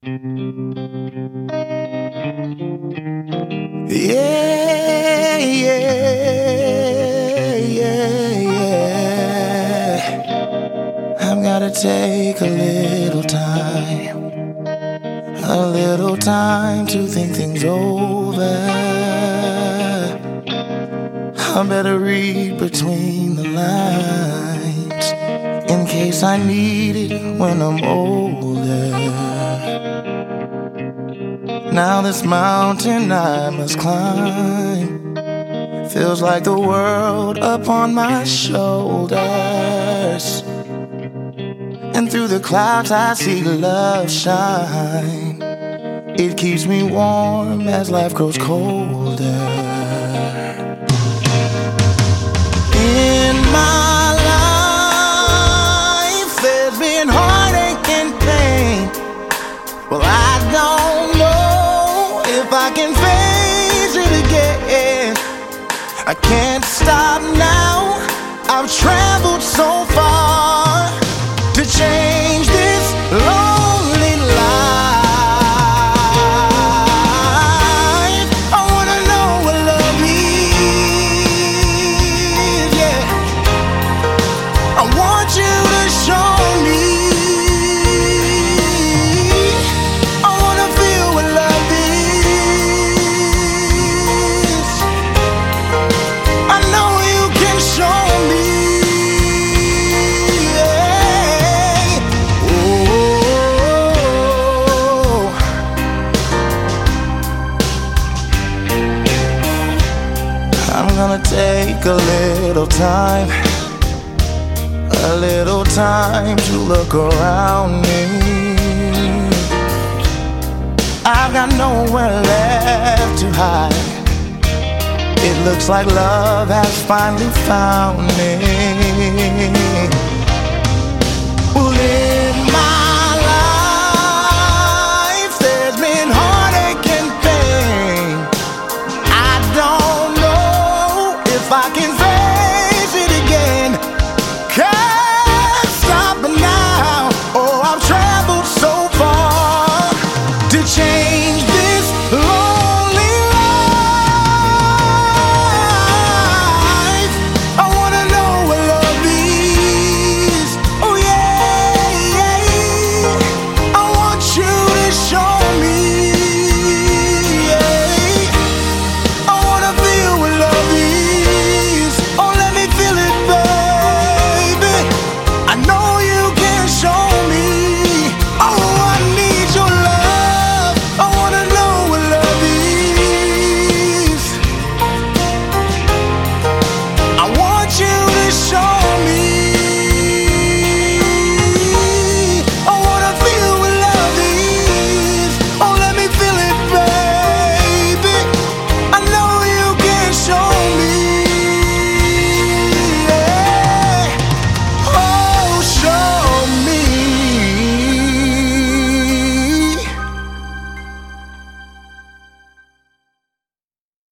Yeah, yeah, yeah, yeah. I've gotta take a little time, a little time to think things over. I better read between the lines in case I need it when I'm older. Now this mountain I must climb feels like the world upon my shoulders. And through the clouds I see love shine. It keeps me warm as life grows colder. I can face it again. I can't stop now. I've traveled so far gonna take a little time, a little time to look around me. I've got nowhere left to hide. It looks like love has finally found me.